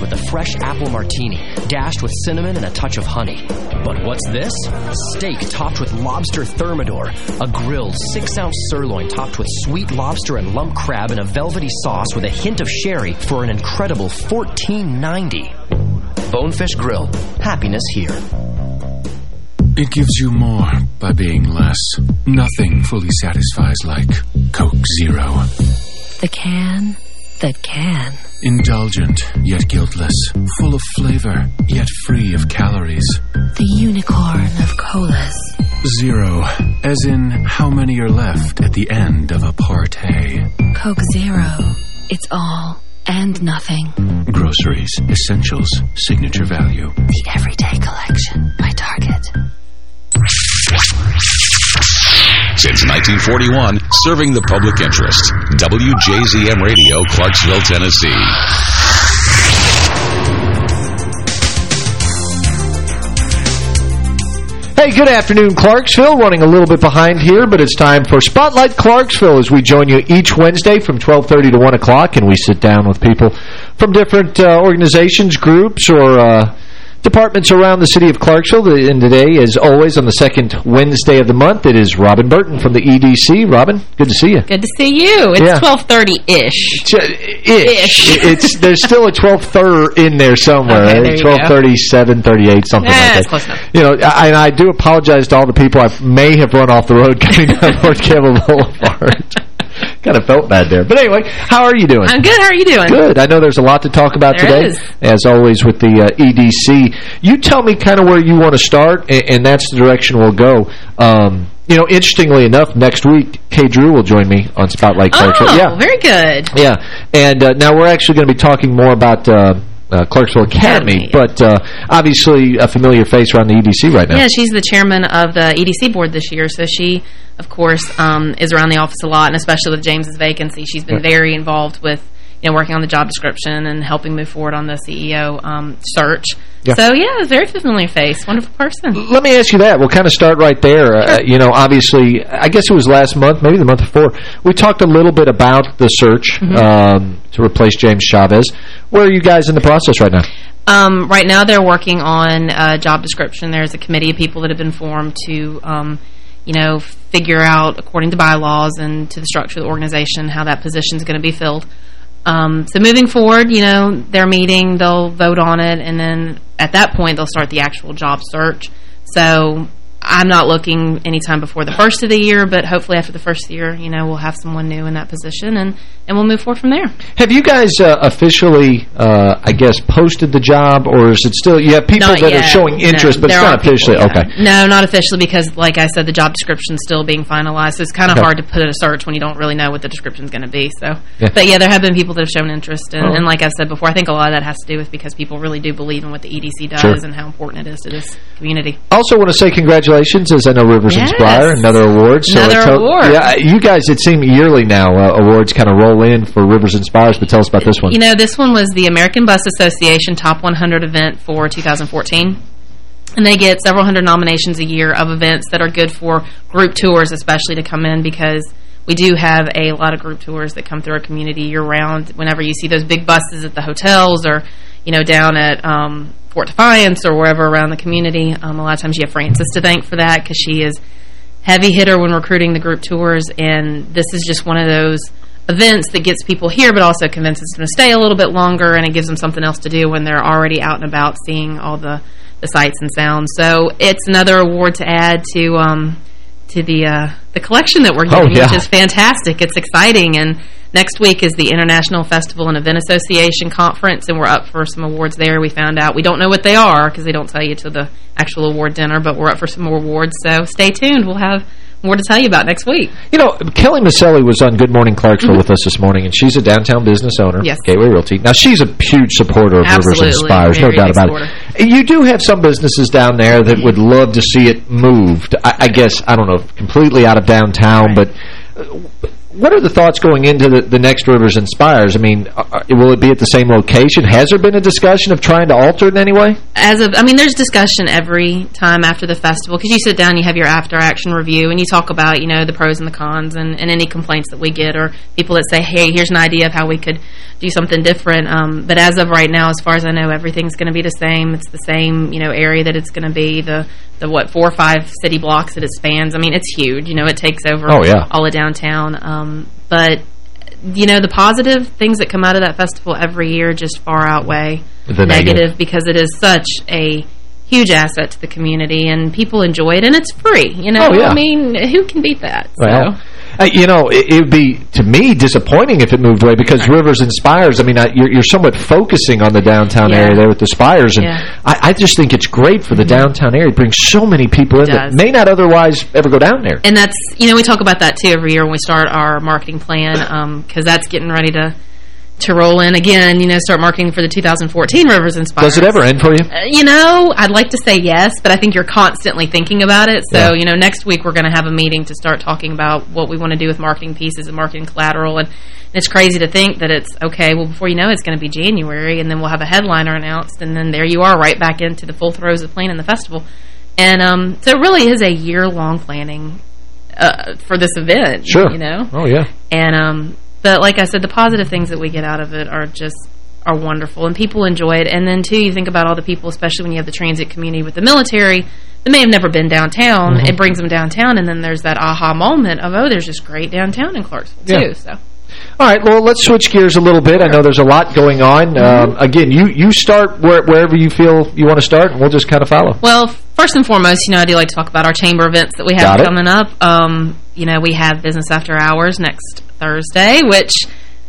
with a fresh apple martini, dashed with cinnamon and a touch of honey. But what's this? Steak topped with lobster thermidor, a grilled six-ounce sirloin topped with sweet lobster and lump crab in a velvety sauce with a hint of sherry for an incredible $14.90. Bonefish Grill. Happiness here. It gives you more by being less. Nothing fully satisfies like Coke Zero. The can that can. Indulgent, yet guiltless. Full of flavor, yet free of calories. The unicorn of colas. Zero, as in how many are left at the end of a party. Coke Zero. It's all and nothing. Groceries, essentials, signature value. The Everyday Collection by Target. Since 1941, serving the public interest. WJZM Radio, Clarksville, Tennessee. Hey, good afternoon, Clarksville. Running a little bit behind here, but it's time for Spotlight Clarksville as we join you each Wednesday from 12.30 to 1 o'clock, and we sit down with people from different uh, organizations, groups, or... Uh, departments around the city of Clarksville. And today, as always, on the second Wednesday of the month, it is Robin Burton from the EDC. Robin, good to see you. Good to see you. It's Yeah. 1230-ish. Ish. Ish. it's There's still a 12th in there somewhere. Okay, there you go. 1237, 38, something like that. close enough. You know, I, and I do apologize to all the people I may have run off the road coming down North Campbell Boulevard. Kind of felt bad there. But anyway, how are you doing? I'm good. How are you doing? Good. I know there's a lot to talk about There today, is. as always with the uh, EDC. You tell me kind of where you want to start, and, and that's the direction we'll go. Um, you know, interestingly enough, next week, Kay Drew will join me on Spotlight Clarksville. Oh, yeah. very good. Yeah, and uh, now we're actually going to be talking more about uh, uh, Clarksville Academy, Academy. but uh, obviously a familiar face around the EDC right now. Yeah, she's the chairman of the EDC board this year, so she, of course, um, is around the office a lot, and especially with James's vacancy, she's been Yeah. very involved with you know, working on the job description and helping move forward on the CEO um, search. Yeah. So, yeah, very familiar face. Wonderful person. Let me ask you that. We'll kind of start right there. Uh, you know, obviously, I guess it was last month, maybe the month before, we talked a little bit about the search Mm-hmm. um, to replace James Chavez. Where are you guys in the process right now? Um, right now, they're working on a job description. There's a committee of people that have been formed to, um, you know, figure out, according to bylaws and to the structure of the organization, how that position is going to be filled. Um, so moving forward, you know, they're meeting, they'll vote on it, and then at that point, they'll start the actual job search. So I'm not looking anytime before the first of the year, but hopefully after the first year, you know, we'll have someone new in that position, and, and we'll move forward from there. Have you guys uh, officially, uh, I guess, posted the job, or is it still, you have people Not that yet. are showing interest, No, but it's not are people, officially? yeah. Okay. No, not officially because, like I said, the job description's still being finalized. So it's kind of Okay. hard to put a search when you don't really know what the description's going to be. So, Yeah. But yeah, there have been people that have shown interest. And, Oh. and like I said before, I think a lot of that has to do with because people really do believe in what the EDC does Sure. and how important it is to this community. Also want to say congratulations, as I know Rivers Yes. Inspire, another award. So Another award. Yeah, you guys, it seems yearly now, uh, awards kind of roll in for Rivers and Spires, but tell us about this one. You know, this one was the American Bus Association Top 100 event for 2014. And they get several hundred nominations a year of events that are good for group tours, especially to come in because we do have a lot of group tours that come through our community year-round. Whenever you see those big buses at the hotels or, you know, down at um, Fort Defiance or wherever around the community, um, a lot of times you have Frances to thank for that because she is heavy hitter when recruiting the group tours, and this is just one of those events that gets people here, but also convinces them to stay a little bit longer, and it gives them something else to do when they're already out and about seeing all the, the sights and sounds. So it's another award to add to um, to the uh, the collection that we're Oh, yeah. which is fantastic. It's exciting, and next week is the International Festival and Event Association Conference, and we're up for some awards there. We found out we don't know what they are because they don't tell you till the actual award dinner, but we're up for some more awards. So stay tuned. We'll have more to tell you about next week. You know, Kelly Maselli was on Good Morning Clarksville mm-hmm. with us this morning, and she's a downtown business owner. Yes. Gateway Realty. Now, she's a huge supporter of Absolutely. Rivers and Spires, no Very doubt big about it. You do have some businesses down there that would love to see it moved. I, I guess, I don't know, completely out of downtown, Right. but what are the thoughts going into the, the next Rivers and Spires? I mean, uh, will it be at the same location? Has there been a discussion of trying to alter it in any way? As of, I mean, there's discussion every time after the festival because you sit down, you have your after-action review, and you talk about, you know, the pros and the cons and, and any complaints that we get or people that say, hey, here's an idea of how we could do something different. Um, but as of right now, as far as I know, everything's going to be the same. It's the same, you know, area that it's going to be, the, the, what, four or five city blocks that it spans. I mean, it's huge. You know, it takes over oh, yeah. all of downtown. Um, Um, but, you know, the positive things that come out of that festival every year just far outweigh the negative, negative. because it is such a huge asset to the community and people enjoy it and it's free you know Oh, yeah. I mean who can beat that Well, so uh, you know, it, it would be, to me, disappointing if it moved away because Rivers and Spires, I mean, I, you're, you're somewhat focusing on the downtown Yeah. area there with the Spires, and Yeah. I, I just think it's great for the downtown area. It brings so many people in that may not otherwise ever go down there. And that's, you know, we talk about that too every year when we start our marketing plan because that's getting ready to to roll in again, you know, start marketing for the 2014 Rivers and Spires. Does it ever end for you? Uh, you know, I'd like to say yes, but I think you're constantly thinking about it. So, Yeah. you know, next week we're going to have a meeting to start talking about what we want to do with marketing pieces and marketing collateral. And it's crazy to think that it's, okay, well, before you know it, it's going to be January, and then we'll have a headliner announced, and then there you are right back into the full throes of planning the festival. And um, so it really is a year-long planning uh, for this event, Sure. you know? Oh, yeah. And um, but like I said, the positive things that we get out of it are just are wonderful, and people enjoy it. And then too, you think about all the people, especially when you have the transit community with the military, that may have never been downtown. Mm-hmm. It brings them downtown, and then there's that aha moment of oh, there's just great downtown in Clarksville Yeah. too. So All right, well, let's switch gears a little bit. I know there's a lot going on. Mm-hmm. Um, again, you, you start where, wherever you feel you want to start, and we'll just kind of follow. Well, first and foremost, you know, I do like to talk about our chamber events that we Got have it. coming up. Um, you know, we have Business After Hours next Thursday, which,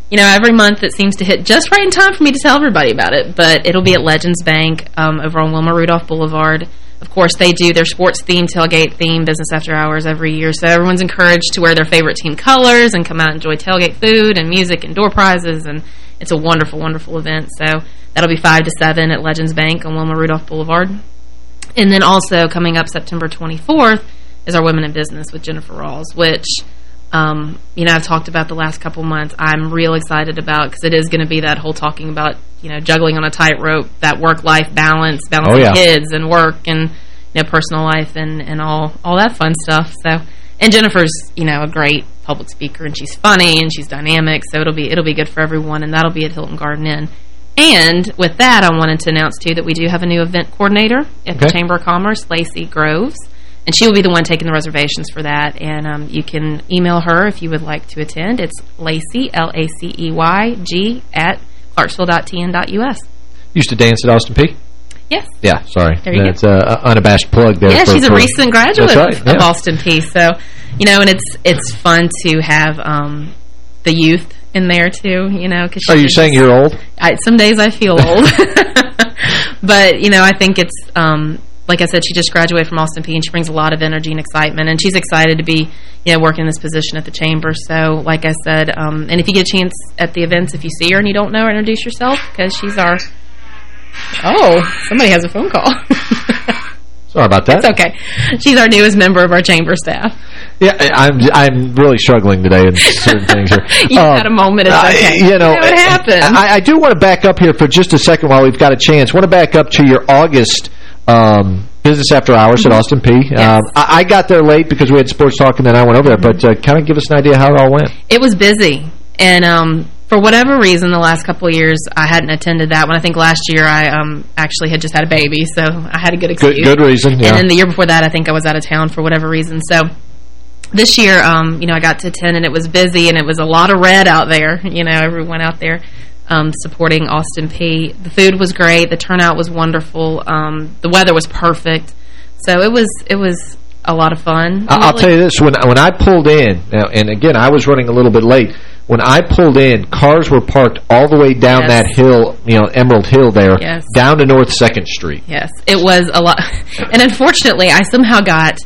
you know, every month it seems to hit just right in time for me to tell everybody about it. But it'll be at Legends Bank um, over on Wilma Rudolph Boulevard. Of course, they do their sports theme, tailgate theme, Business After Hours every year. So everyone's encouraged to wear their favorite team colors and come out and enjoy tailgate food and music and door prizes. And it's a wonderful, wonderful event. So that'll be 5 to 7 at Legends Bank on Wilma Rudolph Boulevard. And then also coming up September 24th is our Women in Business with Jennifer Rawls, which, um, you know, I've talked about the last couple months. I'm real excited about because it is going to be that whole talking about, you know, juggling on a tightrope, that work-life balance, balancing Oh, yeah. kids and work and, you know, personal life and, and all, all that fun stuff. So, and Jennifer's, you know, a great public speaker and she's funny and she's dynamic. So it'll be, it'll be good for everyone. And that'll be at Hilton Garden Inn. And with that, I wanted to announce, too, that we do have a new event coordinator at the Chamber of Commerce, Lacey Groves. And she will be the one taking the reservations for that. And um, you can email her if you would like to attend. It's Lacey, L-A-C-E-Y-G, at clarksville.tn.us. Used to dance at Austin Peay? Yes. Yeah, sorry. There you That's a unabashed plug there. Yeah, for- she's a for- recent graduate right, of, yeah. of Austin Peay. So, you know, and it's it's fun to have um, the youth in there, too, you know. Cause Are you just- saying you're old? I, some days I feel old. but, you know, I think it's, um, like I said, she just graduated from Austin Peay and she brings a lot of energy and excitement. And she's excited to be, you know, working in this position at the Chamber. So, like I said, um, and if you get a chance at the events, if you see her and you don't know her, introduce yourself because she's our... Oh, somebody has a phone call. Sorry about that. it's okay. She's our newest member of our Chamber staff. Yeah, I- I'm I'm really struggling today in certain things here. You Um, had a moment, it's I- okay. you know, You know, it happens. I, I do want to back up here for just a second while we've got a chance. want to back up to your August um, Business After Hours at Austin Peay. Yes. Um, I, I got there late because we had sports talk and then I went over there, but uh, kind of give us an idea how it all went. It was busy. And um, for whatever reason, the last couple of years, I hadn't attended that one. I think last year I um, actually had just had a baby, so I had a good excuse. Good, good reason, yeah. And then the year before that, I think I was out of town for whatever reason. So this year, um, you know, I got to attend, and it was busy, and it was a lot of red out there. You know, everyone out there um, supporting Austin Peay. The food was great. The turnout was wonderful. Um, the weather was perfect. So it was it was a lot of fun. I- I'll tell you this, when when I pulled in, now, and again, I was running a little bit late, when I pulled in, cars were parked all the way down Yes. that hill, you know, Emerald Hill there, Yes. down to North 2nd Street. Yes, it was a lot. And unfortunately, I somehow got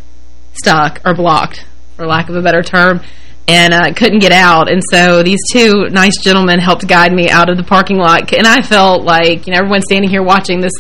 stuck or blocked, for lack of a better term, and uh, couldn't get out. And so these two nice gentlemen helped guide me out of the parking lot. And I felt like, you know, everyone's standing here watching this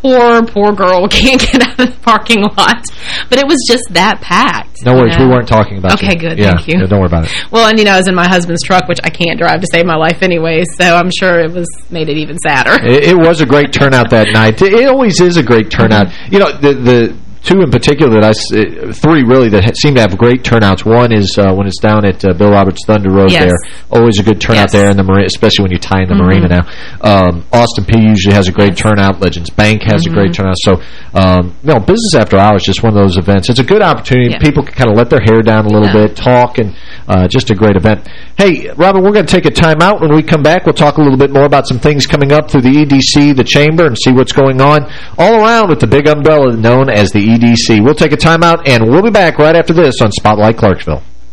poor, poor girl can't get out of the parking lot. But it was just that packed. No worries, know? we weren't talking about Okay, you. good, Yeah, thank you. yeah, don't worry about it. Well, and you know, I was in my husband's truck, which I can't drive to save my life anyway, so I'm sure it was made it even sadder. It, it was a great turnout that night. It always is a great turnout. You know, the the two in particular that I uh, three really that seem to have great turnouts. One is uh, when it's down at uh, Bill Roberts Thunder Road Yes. there. Always a good turnout Yes. there in the marina, especially when you tie in the Mhm. marina now. Um, Austin Peay usually has a great turnout. Legends Bank has a great Mhm. turnout. So, um, you know, business after hours is just one of those events. It's a good opportunity. Yeah. People can kind of let their hair down a little Yeah. bit, talk, and uh, just a great event. Hey, Robin, we're going to take a time out. When we come back, we'll talk a little bit more about some things coming up through the EDC, the Chamber, and see what's going on all around with the big umbrella known as the EDC. We'll take a timeout, and we'll be back right after this on Spotlight Clarksville.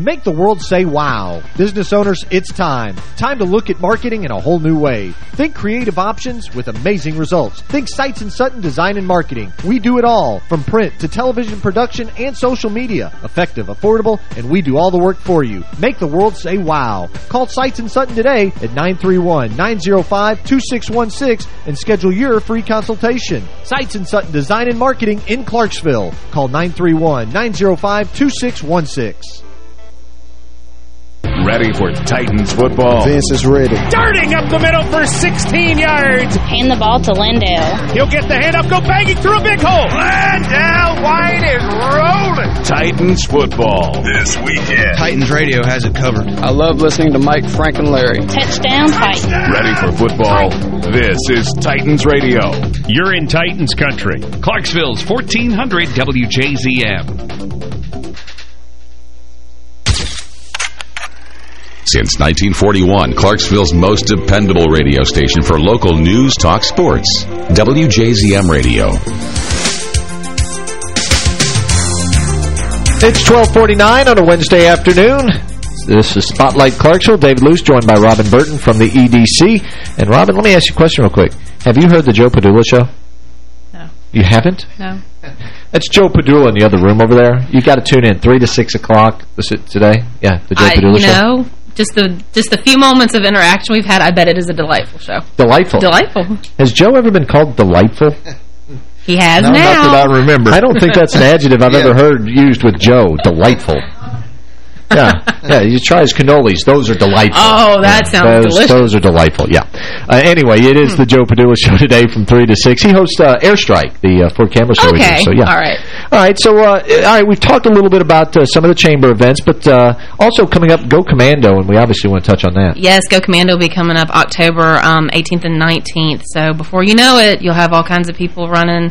Make the world say wow. Business owners, it's time. Time to look at marketing in a whole new way. Think creative options with amazing results. Think Sights and Sutton Design and Marketing. We do it all, from print to television production and social media. Effective, affordable, and we do all the work for you. Make the world say wow. Call Sights and Sutton today at 931-905-2616 and schedule your free consultation. Sights and Sutton Design and Marketing in Clarksville. Call 931-905-2616. Ready for Titans football. Vince is ready. Darting up the middle for 16 yards. Hand the ball to LenDale. He'll get the hand up, go banging through a big hole. LenDale White is rolling. Titans football this weekend. Titans radio has it covered. I love listening to Mike, Frank, and Larry. Touchdown, Titans. Ready for football? This is Titans radio. You're in Titans country. Clarksville's 1400 WJZM. Since 1941, Clarksville's most dependable radio station for local news, talk, sports. WJZM Radio. It's 1249 on a Wednesday afternoon. This is Spotlight Clarksville. David Luce joined by Robin Burton from the EDC. And Robin, let me ask you a question real quick. Have you heard the Joe Padula show? No. You haven't? No. That's Joe Padula in the other room over there. You got to tune in 3 to 6 o'clock today. Yeah, the Joe I, Padula you show. know, just the just the few moments of interaction we've had, I bet it is a delightful show. Delightful. Delightful. Has Joe ever been called delightful? He has no, now. Not that I remember. I don't think that's an adjective I've Yeah. ever heard used with Joe. Delightful. Yeah, yeah. You try his cannolis; those are delightful. Oh, that sounds those, delicious. Those are delightful. Yeah. Uh, anyway, it is the Joe Padula show today from three to six. He hosts uh, Airstrike, the uh, Fort Campbell show. Okay. So yeah. All right. All right. So uh, all right, we've talked a little bit about uh, some of the chamber events, but uh, also coming up, Go Commando, and we obviously want to touch on that. Yes, Go Commando will be coming up October um, 18th and 19th. So before you know it, you'll have all kinds of people running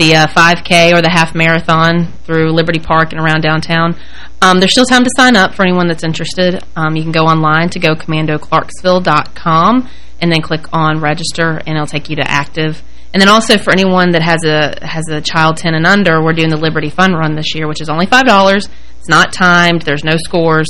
the uh, 5K or the half marathon through Liberty Park and around downtown. Um, there's still time to sign up for anyone that's interested. Um, you can go online to gocommandoclarksville.com and then click on register, and it'll take you to active. And then also for anyone that has a has a child 10 and under, we're doing the Liberty Fun Run this year, which is only $5. It's not timed. There's no scores.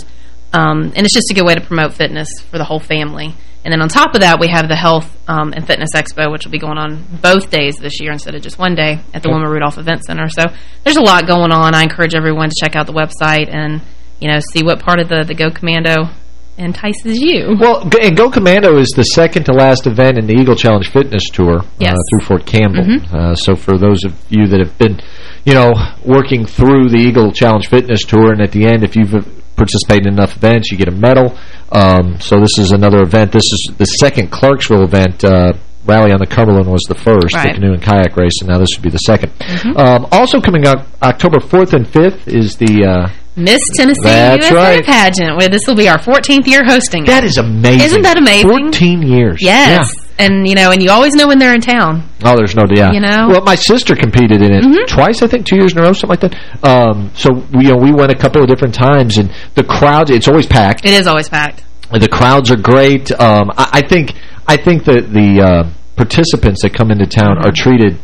Um, and it's just a good way to promote fitness for the whole family. And then on top of that, we have the Health um, and Fitness Expo, which will be going on both days this year instead of just one day at the Okay. Wilma Rudolph Event Center. So there's a lot going on. I encourage everyone to check out the website and, you know, see what part of the, the Go Commando entices you. Well, and Go Commando is the second to last event in the Eagle Challenge Fitness Tour Yes. uh, through Fort Campbell. Mhm. Uh, so for those of you that have been, you know, working through the Eagle Challenge Fitness Tour, and at the end, if you've participated in enough events, you get a medal. Um, so this is another event. This is the second Clarksville event. Uh, Rally on the Cumberland was the first, Right. the canoe and kayak race, and now this would be the 2nd Mhm. Um, also coming up October 4th and 5th is the... Uh, Miss Tennessee USA right. pageant, where this will be our 14th year hosting. That is amazing. Isn't that amazing? 14 years. Yes. And, you know, and you always know when they're in town. Oh, there's no, yeah. You know? Mm-hmm. Well, my sister competed in it twice, I think, two years in a row, something like that. Um, so, we, you know, we went a couple of different times, and the crowd, it's always packed. It is always packed. The crowds are great. Um, I, I think I think that the uh, participants that come into town are treated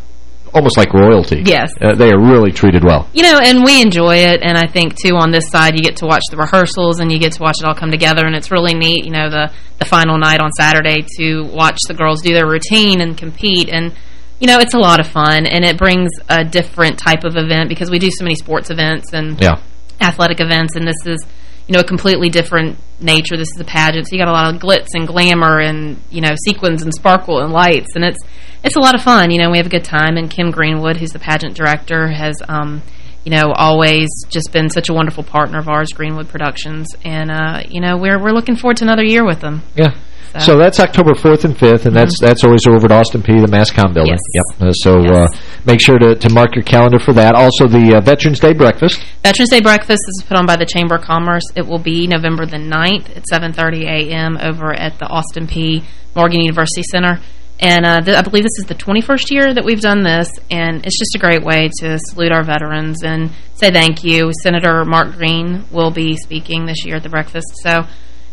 almost like royalty. Yes. Uh, they are really treated well. You know, and we enjoy it, and I think, too, on this side, you get to watch the rehearsals, and you get to watch it all come together, and it's really neat, you know, the, the final night on Saturday to watch the girls do their routine and compete, and, you know, it's a lot of fun, and it brings a different type of event, because we do so many sports events and Yeah. athletic events, and this is, you know, a completely different nature. This is a pageant, so you got a lot of glitz and glamour and, you know, sequins and sparkle and lights, and it's it's a lot of fun. You know, we have a good time, and Kim Greenwood, who's the pageant director, has, um, you know, always just been such a wonderful partner of ours, Greenwood Productions, and, uh, you know, we're we're looking forward to another year with them. Yeah. So that's October 4th and 5th, and that's that's always over at Austin Peay, the Mascom building. Mm-hmm. Yes. Yep. Uh, so uh, make sure to, to mark your calendar for that. Also, the uh, Veterans Day breakfast. Veterans Day breakfast is put on by the Chamber of Commerce. It will be November the 9th at 7.30 a.m. over at the Austin Peay. Morgan University Center. And uh, I believe this is the 21st year that we've done this, and it's just a great way to salute our veterans and say thank you. Senator Mark Green will be speaking this year at the breakfast. So,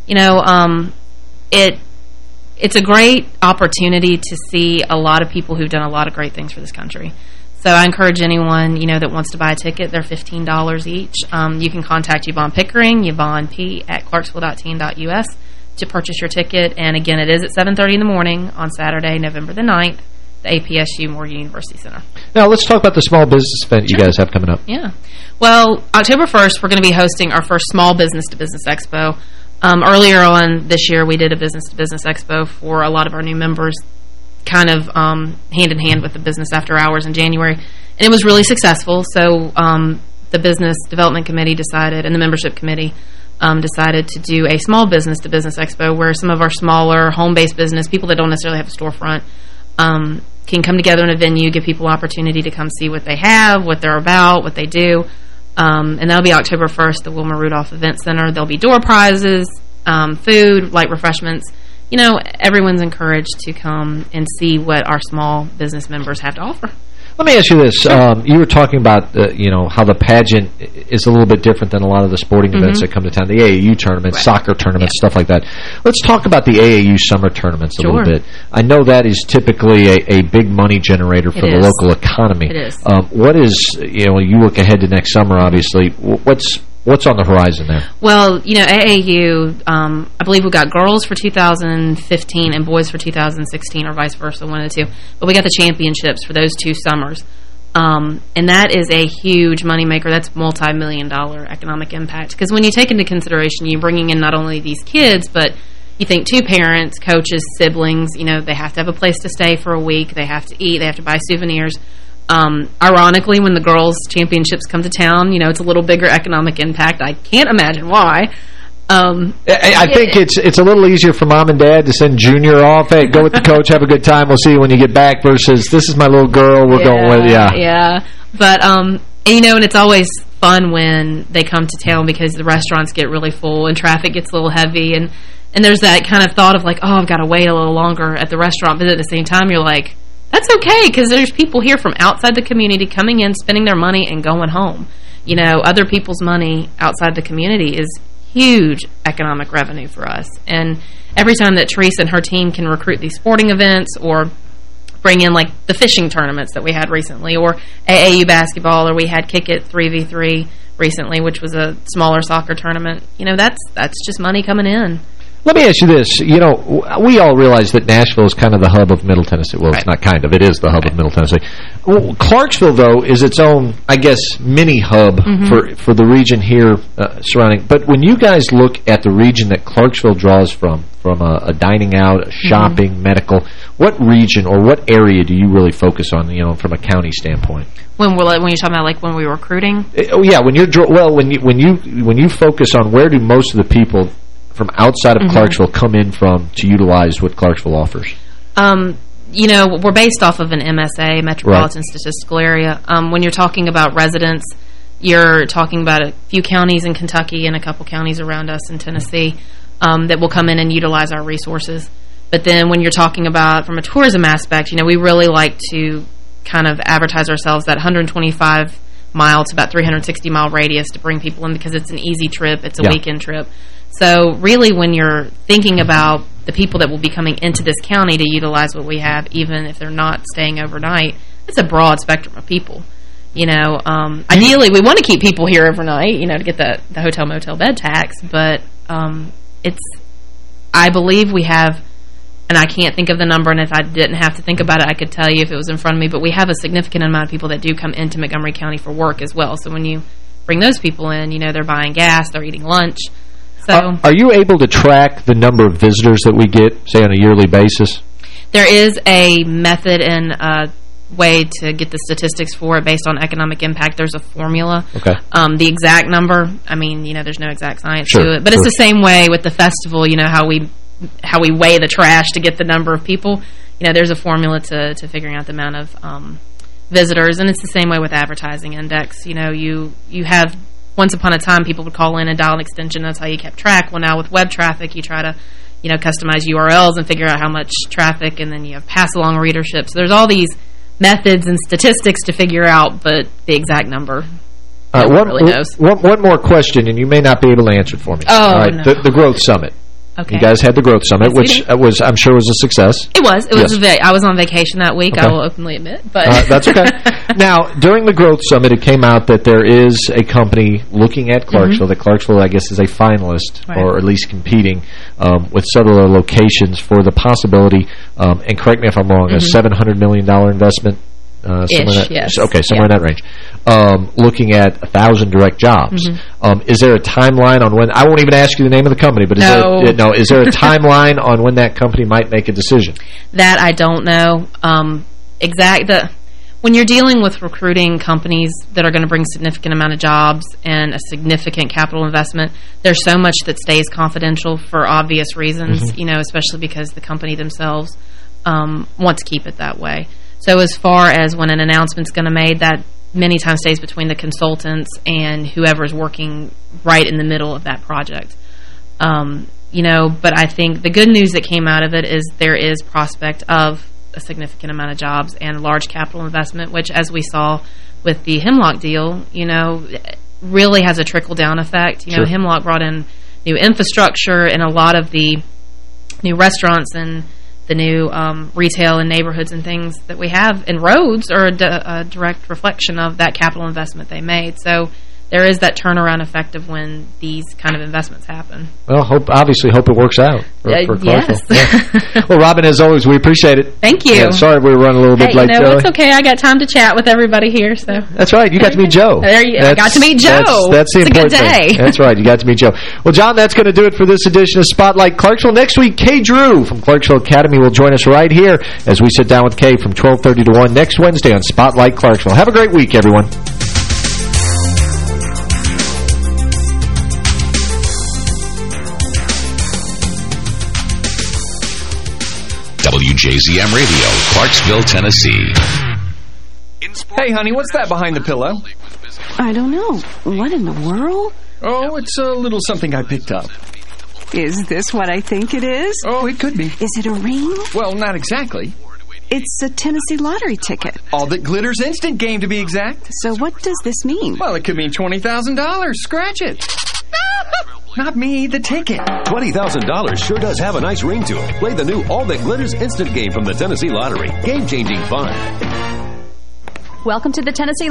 you know, um, it it's a great opportunity to see a lot of people who've done a lot of great things for this country. So I encourage anyone, you know, that wants to buy a ticket. They're $15 each. Um, you can contact Yvonne Pickering, Yvonne P. at clarksville.tn.us to purchase your ticket. And again, it is at 7.30 in the morning on Saturday, November the 9th, the APSU Morgan University Center. Now, let's talk about the small business event you guys have coming up. Yeah. Well, October 1st, we're going to be hosting our first small business-to-business expo. Um, earlier on this year, we did a business-to-business expo for a lot of our new members, kind of um, hand-in-hand with the business after hours in January. And it was really successful, so um, the Business Development Committee decided, and the Membership Committee um, decided to do a small business-to-business expo where some of our smaller home-based business, people that don't necessarily have a storefront, um, can come together in a venue, give people opportunity to come see what they have, what they're about, what they do. Um, and that'll be October 1st, the Wilma Rudolph Event Center. There'll be door prizes, um, food, light refreshments. You know, everyone's encouraged to come and see what our small business members have to offer. Let me ask you this. Um, you were talking about, uh, you know, how the pageant is a little bit different than a lot of the sporting events Mhm. that come to town, the AAU tournaments, soccer tournaments, stuff like that. Let's talk about the AAU summer tournaments a Sure. little bit. I know that is typically a, a big money generator for It the is. local economy. It is. Um, what is, you know, you look ahead to next summer, obviously. What's what's on the horizon there? Well, you know, AAU, um, I believe we got girls for 2015 and boys for 2016 or vice versa, one of the two. But we got the championships for those two summers. Um, and that is a huge moneymaker. That's multi-million dollar economic impact. Because when you take into consideration, you're bringing in not only these kids, but you think two parents, coaches, siblings, you know, they have to have a place to stay for a week. They have to eat. They have to buy souvenirs. Um, ironically, when the girls' championships come to town, you know, it's a little bigger economic impact. I can't imagine why. Um, I, I think it's it's a little easier for mom and dad to send Junior off. Hey, go with the coach, have a good time. We'll see you when you get back. Versus, this is my little girl. We're going with yeah. Yeah. But, um, and, you know, and it's always fun when they come to town because the restaurants get really full and traffic gets a little heavy. And, and there's that kind of thought of like, oh, I've got to wait a little longer at the restaurant. But at the same time, you're like, that's okay because there's people here from outside the community coming in, spending their money, and going home. You know, other people's money outside the community is huge economic revenue for us. And every time that Teresa and her team can recruit these sporting events or bring in like the fishing tournaments that we had recently or AAU basketball or we had Kick It 3v3 recently which was a smaller soccer tournament you know that's that's just money coming in Let me ask you this. You know, we all realize that Nashville is kind of the hub of Middle Tennessee. Well, right. it's not kind of. It is the hub right. of Middle Tennessee. Well, Clarksville, though, is its own, I guess, mini hub mm -hmm. for, for the region here uh, surrounding. But when you guys look at the region that Clarksville draws from, from a, a dining out, a mm-hmm. shopping, mm -hmm. medical, what region or what area do you really focus on, you know, from a county standpoint? When we're, when you're talking about like when we were recruiting? Uh, oh, yeah, when you're, well, when you, when you, when you focus on where do most of the people from outside of mm -hmm. Clarksville come in from to utilize what Clarksville offers? Um, you know, we're based off of an MSA, Metropolitan right. Statistical Area. Um, when you're talking about residents, you're talking about a few counties in Kentucky and a couple counties around us in Tennessee um, that will come in and utilize our resources. But then when you're talking about from a tourism aspect, you know, we really like to kind of advertise ourselves that 125 mile to about 360 mile radius to bring people in because it's an easy trip. It's a yeah. weekend trip. So really when you're thinking about the people that will be coming into this county to utilize what we have, even if they're not staying overnight, it's a broad spectrum of people. You know, um, ideally we want to keep people here overnight, you know, to get the, the hotel motel bed tax, but um, it's, I believe we have, and I can't think of the number, and if I didn't have to think about it, I could tell you if it was in front of me, but we have a significant amount of people that do come into Montgomery County for work as well. So when you bring those people in, you know, they're buying gas, they're eating lunch, so, are, are, you able to track the number of visitors that we get, say, on a yearly basis? There is a method and a way to get the statistics for it based on economic impact. There's a formula. Okay. Um, the exact number, I mean, you know, there's no exact science sure, to it. But sure. it's the same way with the festival, you know, how we how we weigh the trash to get the number of people. You know, there's a formula to, to figuring out the amount of um, visitors. And it's the same way with advertising index. You know, you, you have once upon a time, people would call in and dial an extension. That's how you kept track. Well, now with web traffic, you try to, you know, customize URLs and figure out how much traffic, and then you have pass-along readership. So there's all these methods and statistics to figure out, but the exact number uh, one, really knows. One, one, more question, and you may not be able to answer it for me. Oh, all right, no. the, the Growth Summit. Okay. You guys had the Growth Summit, yes, which was, I'm sure, was a success. It was. It was. Yes. I was on vacation that week. Okay. I will openly admit, but uh, that's okay. now, during the Growth Summit, it came out that there is a company looking at Clarksville. Mm -hmm. That Clarksville, I guess, is a finalist, right. or at least competing um, with several locations for the possibility. Um, and correct me if I'm wrong. Mm -hmm. A mm-hmm. $700 million investment uh, somewhere Ish, that, yes. Okay, somewhere yeah. in that range. Um, looking at a thousand direct jobs. Mm -hmm. um, is there a timeline on when? I won't even ask you the name of the company, but is no. there no? Is there a timeline on when that company might make a decision? That I don't know. Um, exact the when you're dealing with recruiting companies that are going to bring significant amount of jobs and a significant capital investment, there's so much that stays confidential for obvious reasons. Mm -hmm. You know, especially because the company themselves um, want to keep it that way. So as far as when an announcement's going to made, that many times stays between the consultants and whoever's working right in the middle of that project. Um, you know, but I think the good news that came out of it is there is prospect of a significant amount of jobs and large capital investment, which as we saw with the Hemlock deal, you know, really has a trickle-down effect. You sure. know, Hemlock brought in new infrastructure and a lot of the new restaurants and the new um, retail and neighborhoods and things that we have and roads are a, a direct reflection of that capital investment they made. So there is that turnaround effect of when these kind of investments happen. Well, hope obviously hope it works out. For, uh, for yes. Yeah. well, Robin, as always, we appreciate it. Thank you. Yeah, sorry we were running a little hey, bit late. No, it's okay. I got time to chat with everybody here. So That's right. You got to meet Joe. There you, I got to meet Joe. That's, that's the it's important a good day. Thing. That's right. You got to meet Joe. Well, John, that's going to do it for this edition of Spotlight Clarksville. Next week, Kay Drew from Clarksville Academy will join us right here as we sit down with Kay from 1230 to 1 next Wednesday on Spotlight Clarksville. Have a great week, everyone. WJZM Radio, Clarksville, Tennessee. Hey, honey, what's that behind the pillow? I don't know. What in the world? Oh, it's a little something I picked up. Is this what I think it is? Oh, it could be. Is it a ring? Well, not exactly. It's a Tennessee lottery ticket. All that glitters instant game, to be exact. So what does this mean? Well, it could mean $20,000. Scratch it. Not me, the ticket. $20,000 sure does have a nice ring to it. Play the new All That Glitters instant game from the Tennessee Lottery. Game-changing fun. Welcome to the Tennessee